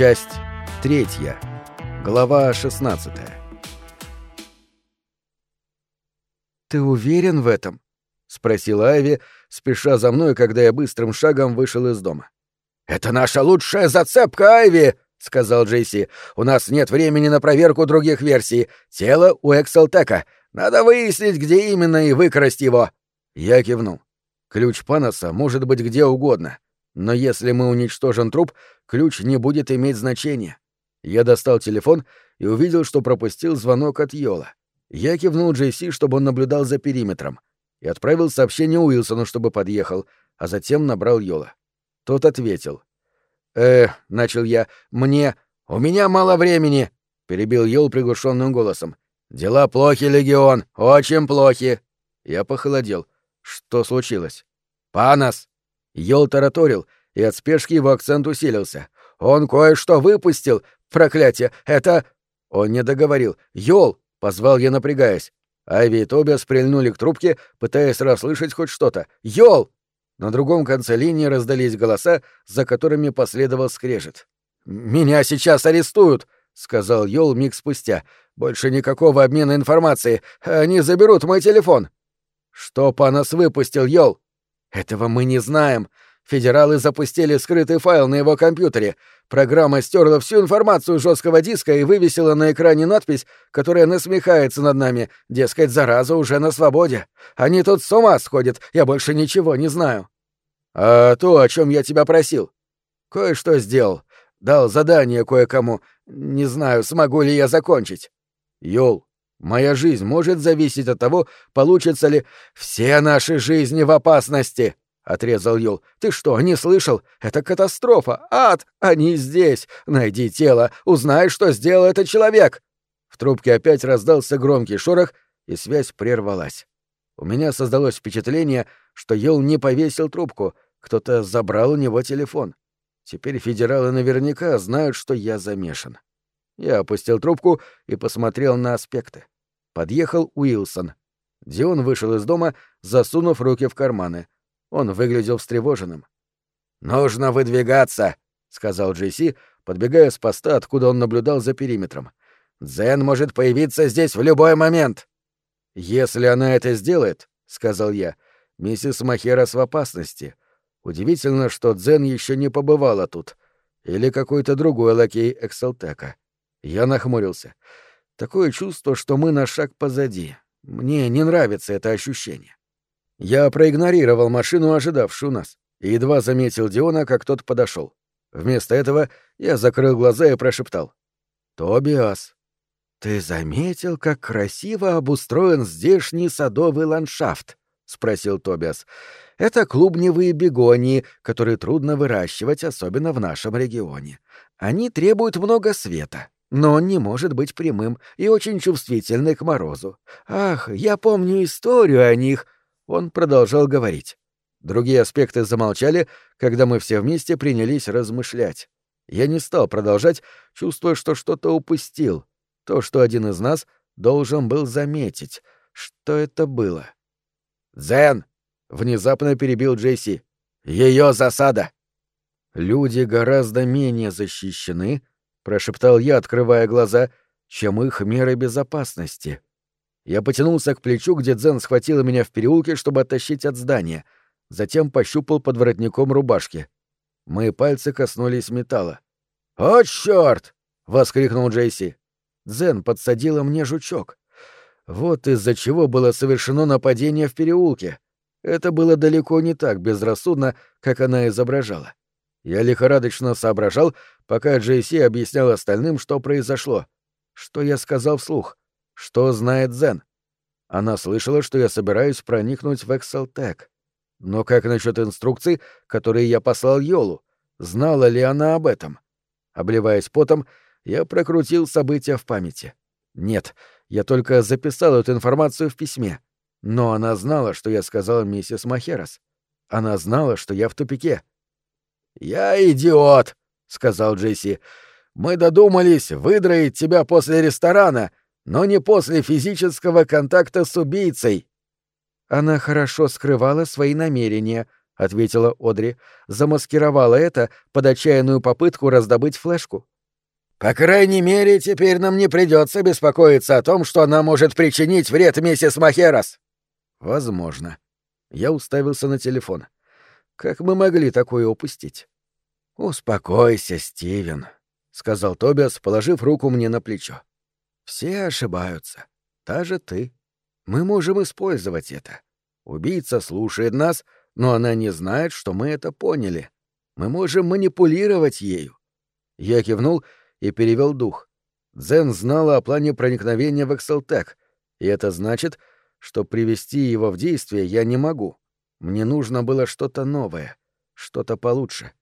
Часть третья. Глава 16. «Ты уверен в этом?» — спросила Айви, спеша за мной, когда я быстрым шагом вышел из дома. «Это наша лучшая зацепка, Айви!» — сказал Джейси. «У нас нет времени на проверку других версий. Тело у Экселтека. Надо выяснить, где именно, и выкрасть его». Я кивнул. Ключ Паноса может быть где угодно. Но если мы уничтожим труп, ключ не будет иметь значения. Я достал телефон и увидел, что пропустил звонок от Йола. Я кивнул Джейси, чтобы он наблюдал за периметром, и отправил сообщение Уилсону, чтобы подъехал, а затем набрал Йола. Тот ответил. «Э, — начал я, — мне... У меня мало времени, — перебил Йол приглушенным голосом. «Дела плохи, Легион, очень плохи». Я похолодел. Что случилось? «Панос!» Йол тараторил, и от спешки его акцент усилился. «Он кое-что выпустил! Проклятие! Это...» Он не договорил. «Йол!» — позвал я, напрягаясь. Айви и Тобиас прильнули к трубке, пытаясь расслышать хоть что-то. «Йол!» На другом конце линии раздались голоса, за которыми последовал скрежет. «Меня сейчас арестуют!» — сказал Йол миг спустя. «Больше никакого обмена информацией. Они заберут мой телефон». «Что Панос выпустил, Йол?» «Этого мы не знаем. Федералы запустили скрытый файл на его компьютере. Программа стерла всю информацию жесткого диска и вывесила на экране надпись, которая насмехается над нами. Дескать, зараза уже на свободе. Они тут с ума сходят. Я больше ничего не знаю. А то, о чем я тебя просил. Кое-что сделал. Дал задание кое-кому. Не знаю, смогу ли я закончить. Йол, моя жизнь может зависеть от того, получится ли все наши жизни в опасности, — отрезал Юл. «Ты что, не слышал? Это катастрофа! Ад! Они здесь! Найди тело! Узнай, что сделал этот человек!» В трубке опять раздался громкий шорох, и связь прервалась. У меня создалось впечатление, что Йол не повесил трубку, кто-то забрал у него телефон. Теперь федералы наверняка знают, что я замешан. Я опустил трубку и посмотрел на аспекты. Подъехал Уилсон. Дион вышел из дома, засунув руки в карманы — он выглядел встревоженным. «Нужно выдвигаться», — сказал Джейси, подбегая с поста, откуда он наблюдал за периметром. «Дзен может появиться здесь в любой момент». «Если она это сделает», — сказал я, — «миссис Махерас в опасности. Удивительно, что Дзен еще не побывала тут. Или какой-то другой лакей Экселтека». Я нахмурился. Такое чувство, что мы на шаг позади. Мне не нравится это ощущение. Я проигнорировал машину, ожидавшую нас, и едва заметил Диона, как тот подошел. Вместо этого я закрыл глаза и прошептал. «Тобиас, ты заметил, как красиво обустроен здешний садовый ландшафт?» — спросил Тобиас. «Это клубневые бегонии, которые трудно выращивать, особенно в нашем регионе. Они требуют много света, но он не может быть прямым и очень чувствительный к морозу. Ах, я помню историю о них», он продолжал говорить. Другие аспекты замолчали, когда мы все вместе принялись размышлять. Я не стал продолжать, чувствуя, что что-то упустил. То, что один из нас должен был заметить. Что это было? «Дзен!» — внезапно перебил Джейси. «Ее засада!» «Люди гораздо менее защищены», — прошептал я, открывая глаза, — «чем их меры безопасности». Я потянулся к плечу, где Дзен схватила меня в переулке, чтобы оттащить от здания. Затем пощупал под воротником рубашки. Мои пальцы коснулись металла. «О, чёрт!» — воскликнул Джейси. Дзен подсадила мне жучок. Вот из-за чего было совершено нападение в переулке. Это было далеко не так безрассудно, как она изображала. Я лихорадочно соображал, пока Джейси объяснял остальным, что произошло. Что я сказал вслух? Что знает Зен? Она слышала, что я собираюсь проникнуть в Экселтек. Но как насчет инструкций, которые я послал Йолу? Знала ли она об этом? Обливаясь потом, я прокрутил события в памяти. Нет, я только записал эту информацию в письме. Но она знала, что я сказал миссис Махерас. Она знала, что я в тупике. «Я идиот», — сказал Джесси. «Мы додумались выдроить тебя после ресторана, но не после физического контакта с убийцей. Она хорошо скрывала свои намерения, ответила Одри, замаскировала это под отчаянную попытку раздобыть флешку. По крайней мере, теперь нам не придется беспокоиться о том, что она может причинить вред миссис Махерас. Возможно. Я уставился на телефон. Как мы могли такое упустить? Успокойся, Стивен, сказал Тобиас, положив руку мне на плечо. Все ошибаются. Даже ты. Мы можем использовать это. Убийца слушает нас, но она не знает, что мы это поняли. Мы можем манипулировать ею. Я кивнул и перевел дух. Дзен знала о плане проникновения в Экселтек, и это значит, что привести его в действие я не могу. Мне нужно было что-то новое, что-то получше.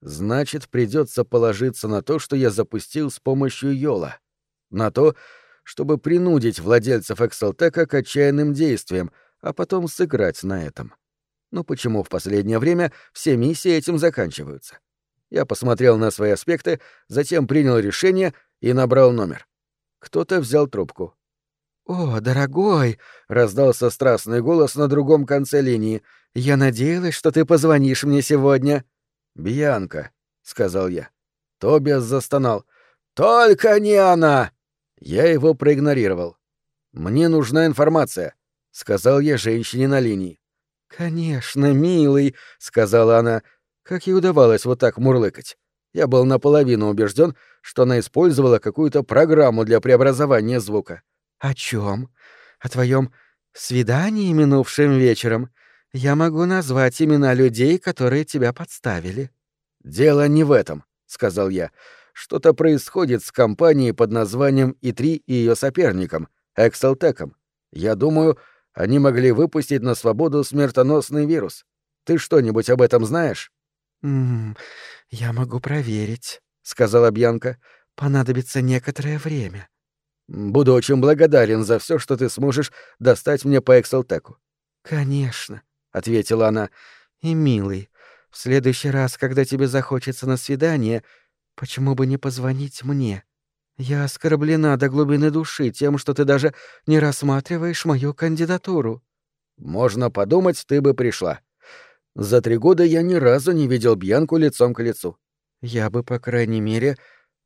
Значит, придется положиться на то, что я запустил с помощью Йола. На то, чтобы принудить владельцев Экселтека к отчаянным действиям, а потом сыграть на этом. Но почему в последнее время все миссии этим заканчиваются? Я посмотрел на свои аспекты, затем принял решение и набрал номер. Кто-то взял трубку. «О, дорогой!» — раздался страстный голос на другом конце линии. «Я надеялась, что ты позвонишь мне сегодня». «Бьянка», — сказал я. Тобиас застонал. «Только не она!» Я его проигнорировал. «Мне нужна информация», — сказал я женщине на линии. «Конечно, милый», — сказала она. Как ей удавалось вот так мурлыкать? Я был наполовину убежден, что она использовала какую-то программу для преобразования звука. «О чем? О твоем свидании минувшим вечером? Я могу назвать имена людей, которые тебя подставили». «Дело не в этом», — сказал я. «Что-то происходит с компанией под названием И3 и ее соперником, Экселтеком. Я думаю, они могли выпустить на свободу смертоносный вирус. Ты что-нибудь об этом знаешь?» «М я могу проверить», — сказала Бьянка. «Понадобится некоторое время». «Буду очень благодарен за все, что ты сможешь достать мне по Экселтеку». «Конечно», — ответила она. «И, милый, в следующий раз, когда тебе захочется на свидание, почему бы не позвонить мне? Я оскорблена до глубины души тем, что ты даже не рассматриваешь мою кандидатуру». «Можно подумать, ты бы пришла», за три года я ни разу не видел Бьянку лицом к лицу. Я бы, по крайней мере,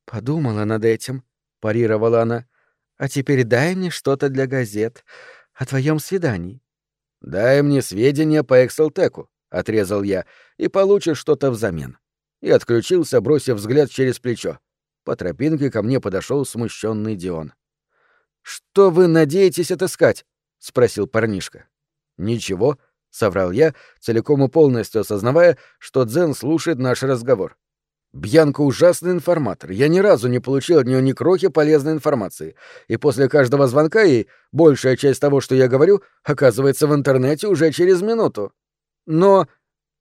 подумала над этим, парировала она. А теперь дай мне что-то для газет о твоем свидании. Дай мне сведения по Экселтеку, отрезал я, и получишь что-то взамен. И отключился, бросив взгляд через плечо. По тропинке ко мне подошел смущенный Дион. Что вы надеетесь отыскать? спросил парнишка. Ничего, — соврал я, целиком и полностью осознавая, что Дзен слушает наш разговор. Бьянка ужасный информатор. Я ни разу не получил от нее ни крохи полезной информации. И после каждого звонка ей большая часть того, что я говорю, оказывается в интернете уже через минуту. Но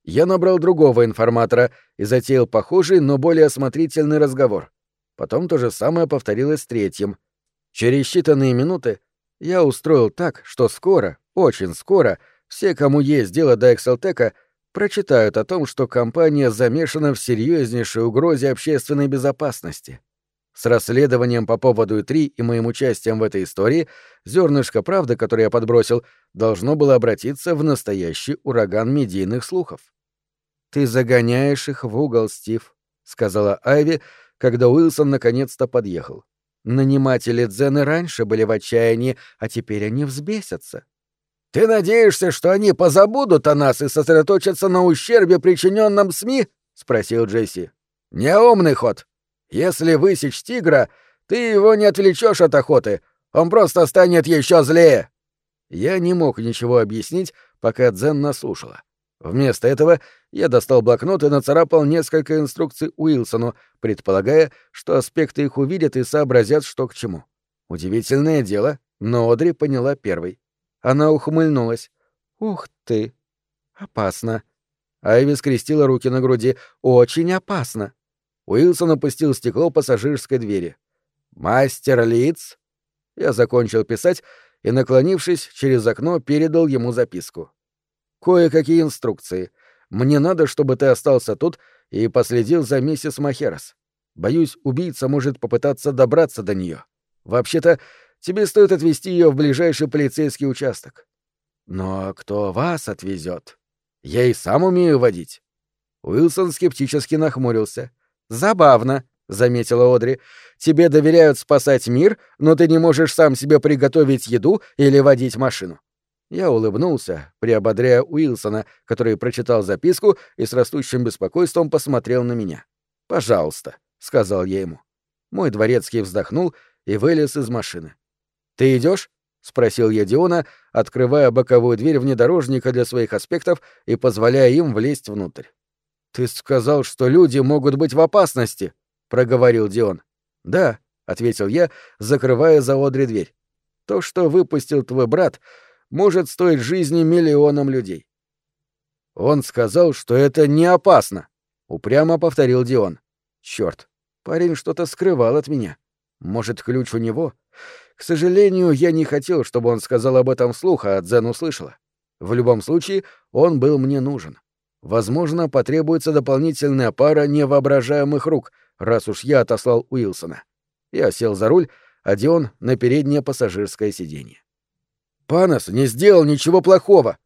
я набрал другого информатора и затеял похожий, но более осмотрительный разговор. Потом то же самое повторилось с третьим. Через считанные минуты я устроил так, что скоро, очень скоро, все, кому есть дело до Экселтека, прочитают о том, что компания замешана в серьезнейшей угрозе общественной безопасности. С расследованием по поводу И3 и моим участием в этой истории зернышко правды, которое я подбросил, должно было обратиться в настоящий ураган медийных слухов. «Ты загоняешь их в угол, Стив», — сказала Айви, когда Уилсон наконец-то подъехал. «Наниматели Дзены раньше были в отчаянии, а теперь они взбесятся. «Ты надеешься, что они позабудут о нас и сосредоточатся на ущербе, причиненном СМИ?» — спросил Джесси. «Неумный ход. Если высечь тигра, ты его не отвлечешь от охоты. Он просто станет еще злее». Я не мог ничего объяснить, пока Дзен наслушала. Вместо этого я достал блокнот и нацарапал несколько инструкций Уилсону, предполагая, что аспекты их увидят и сообразят, что к чему. Удивительное дело, но Одри поняла первой. Она ухмыльнулась. «Ух ты! Опасно!» Айви скрестила руки на груди. «Очень опасно!» Уилсон опустил стекло пассажирской двери. «Мастер Лиц?» Я закончил писать и, наклонившись, через окно передал ему записку. «Кое-какие инструкции. Мне надо, чтобы ты остался тут и последил за миссис Махерас. Боюсь, убийца может попытаться добраться до нее. Вообще-то, тебе стоит отвезти ее в ближайший полицейский участок. Но кто вас отвезет? Я и сам умею водить. Уилсон скептически нахмурился. Забавно, заметила Одри. «Тебе доверяют спасать мир, но ты не можешь сам себе приготовить еду или водить машину». Я улыбнулся, приободряя Уилсона, который прочитал записку и с растущим беспокойством посмотрел на меня. «Пожалуйста», — сказал я ему. Мой дворецкий вздохнул и вылез из машины. «Ты идешь? спросил я Диона, открывая боковую дверь внедорожника для своих аспектов и позволяя им влезть внутрь. «Ты сказал, что люди могут быть в опасности», — проговорил Дион. «Да», — ответил я, закрывая за Одри дверь. «То, что выпустил твой брат, может стоить жизни миллионам людей». «Он сказал, что это не опасно», — упрямо повторил Дион. «Чёрт, парень что-то скрывал от меня. Может, ключ у него? К сожалению, я не хотел, чтобы он сказал об этом вслух, а Дзен услышала. В любом случае, он был мне нужен. Возможно, потребуется дополнительная пара невоображаемых рук, раз уж я отослал Уилсона. Я сел за руль, а Дион — на переднее пассажирское сиденье. «Панос не сделал ничего плохого!»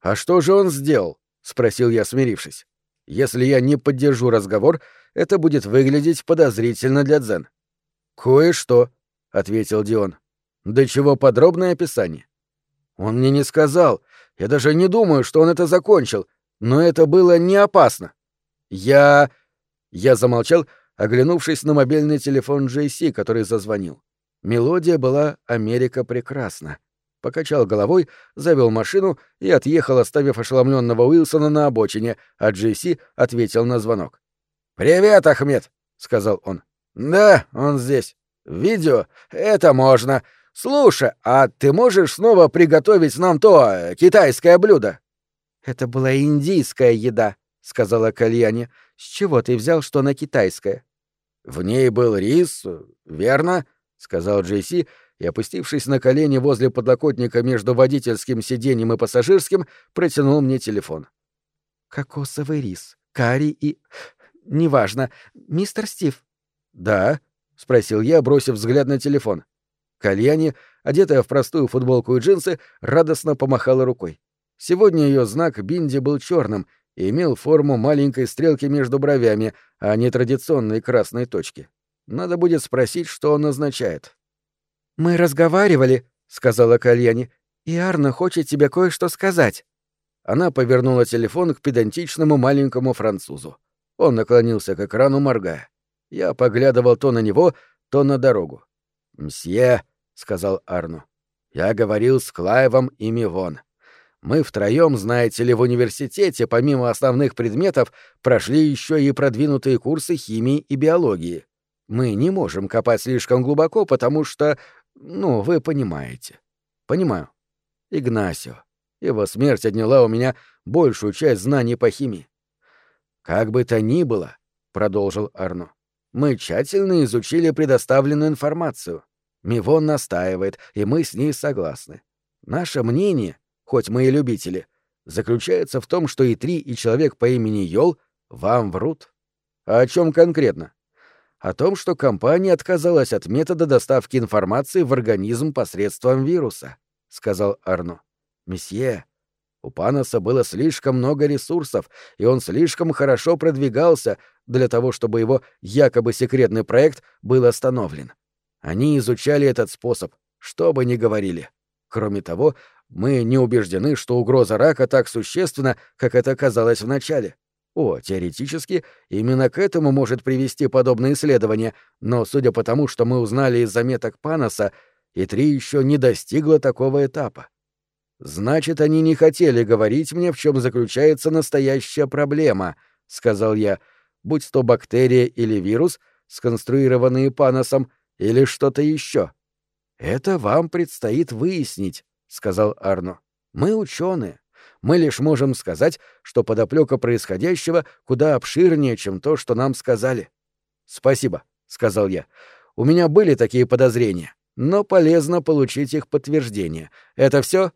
«А что же он сделал?» — спросил я, смирившись. «Если я не поддержу разговор, это будет выглядеть подозрительно для Дзен». «Кое-что», — ответил Дион. «Да чего подробное описание?» «Он мне не сказал. Я даже не думаю, что он это закончил. Но это было не опасно. Я... Я замолчал, оглянувшись на мобильный телефон Джейси, который зазвонил. Мелодия была «Америка прекрасна». Покачал головой, завел машину и отъехал, оставив ошеломленного Уилсона на обочине, а Джейси ответил на звонок. «Привет, Ахмед», — сказал он. «Да, он здесь. Видео? Это можно. Слушай, а ты можешь снова приготовить нам то э, китайское блюдо?» «Это была индийская еда», — сказала Кальяне. «С чего ты взял, что она китайская?» «В ней был рис, верно?» — сказал Джейси, и, опустившись на колени возле подлокотника между водительским сиденьем и пассажирским, протянул мне телефон. «Кокосовый рис, карри и... Неважно. Мистер Стив?» «Да», — спросил я, бросив взгляд на телефон. Кальяне, одетая в простую футболку и джинсы, радостно помахала рукой. Сегодня ее знак Бинди был черным и имел форму маленькой стрелки между бровями, а не традиционной красной точки. Надо будет спросить, что он означает. «Мы разговаривали», — сказала Кальяни, — «и Арна хочет тебе кое-что сказать». Она повернула телефон к педантичному маленькому французу. Он наклонился к экрану, моргая. Я поглядывал то на него, то на дорогу. «Мсье», — сказал Арну, — «я говорил с Клаевом и Мивон. Мы втроем, знаете ли, в университете, помимо основных предметов, прошли еще и продвинутые курсы химии и биологии. Мы не можем копать слишком глубоко, потому что... Ну, вы понимаете. Понимаю. Игнасио. Его смерть отняла у меня большую часть знаний по химии. Как бы то ни было, — продолжил Арно, — мы тщательно изучили предоставленную информацию. Мивон настаивает, и мы с ней согласны. Наше мнение хоть мы и любители, заключается в том, что и три, и человек по имени Йол вам врут. А о чем конкретно? О том, что компания отказалась от метода доставки информации в организм посредством вируса, сказал Арно. Месье, у Паноса было слишком много ресурсов, и он слишком хорошо продвигался для того, чтобы его якобы секретный проект был остановлен. Они изучали этот способ, что бы ни говорили. Кроме того, мы не убеждены, что угроза рака так существенна, как это казалось вначале. О, теоретически, именно к этому может привести подобное исследование, но судя по тому, что мы узнали из заметок Паноса, И3 еще не достигла такого этапа. Значит, они не хотели говорить мне, в чем заключается настоящая проблема, сказал я, будь то бактерия или вирус, сконструированные Паносом, или что-то еще. Это вам предстоит выяснить сказал Арно. Мы ученые. Мы лишь можем сказать, что подоплека происходящего куда обширнее, чем то, что нам сказали. Спасибо, сказал я. У меня были такие подозрения, но полезно получить их подтверждение. Это все?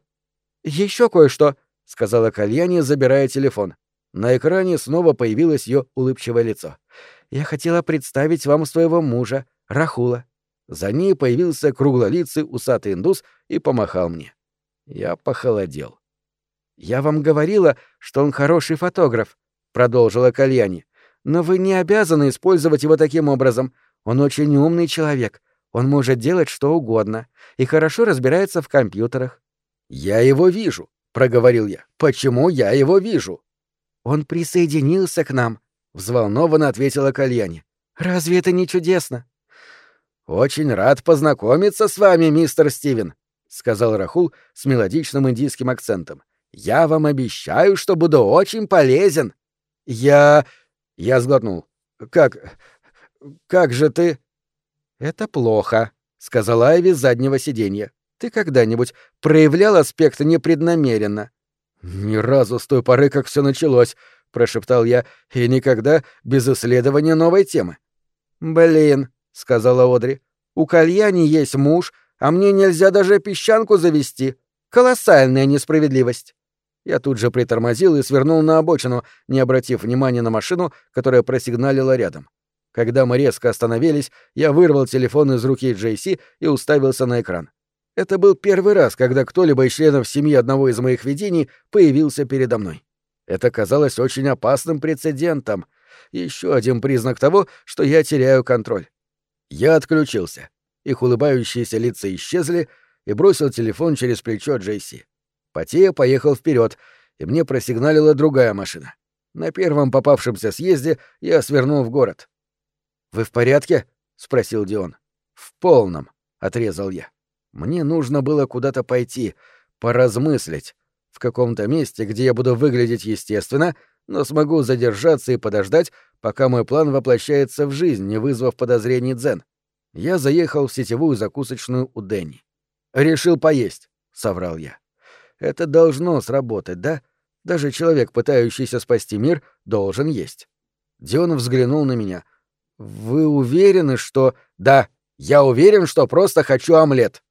Еще кое-что, сказала Кальяни, забирая телефон. На экране снова появилось ее улыбчивое лицо. Я хотела представить вам своего мужа, Рахула. За ней появился круглолицый усатый индус и помахал мне. Я похолодел. «Я вам говорила, что он хороший фотограф», — продолжила Кальяни. Но вы не обязаны использовать его таким образом. Он очень умный человек. Он может делать что угодно и хорошо разбирается в компьютерах. Я его вижу, проговорил я. Почему я его вижу? Он присоединился к нам, взволнованно ответила Кальяни. Разве это не чудесно? Очень рад познакомиться с вами, мистер Стивен, сказал Рахул с мелодичным индийским акцентом. Я вам обещаю, что буду очень полезен. Я я сглотнул. Как как же ты Это плохо, сказала Айви с заднего сиденья. Ты когда-нибудь проявлял аспект непреднамеренно? Ни разу с той поры, как все началось, прошептал я, и никогда без исследования новой темы. Блин, сказала Одри. У Кальяни есть муж, а мне нельзя даже песчанку завести. Колоссальная несправедливость. Я тут же притормозил и свернул на обочину, не обратив внимания на машину, которая просигналила рядом. Когда мы резко остановились, я вырвал телефон из руки Джейси и уставился на экран. Это был первый раз, когда кто-либо из членов семьи одного из моих видений появился передо мной. Это казалось очень опасным прецедентом. Еще один признак того, что я теряю контроль. Я отключился. Их улыбающиеся лица исчезли и бросил телефон через плечо Джейси. Потея поехал вперед, и мне просигналила другая машина. На первом попавшемся съезде я свернул в город. «Вы в порядке?» — спросил Дион. «В полном», — отрезал я. Мне нужно было куда-то пойти, поразмыслить, в каком-то месте, где я буду выглядеть естественно, но смогу задержаться и подождать, пока мой план воплощается в жизнь, не вызвав подозрений Дзен. Я заехал в сетевую закусочную у Дэнни. «Решил поесть», — соврал я. «Это должно сработать, да? Даже человек, пытающийся спасти мир, должен есть». Дион взглянул на меня. «Вы уверены, что...» «Да, я уверен, что просто хочу омлет»,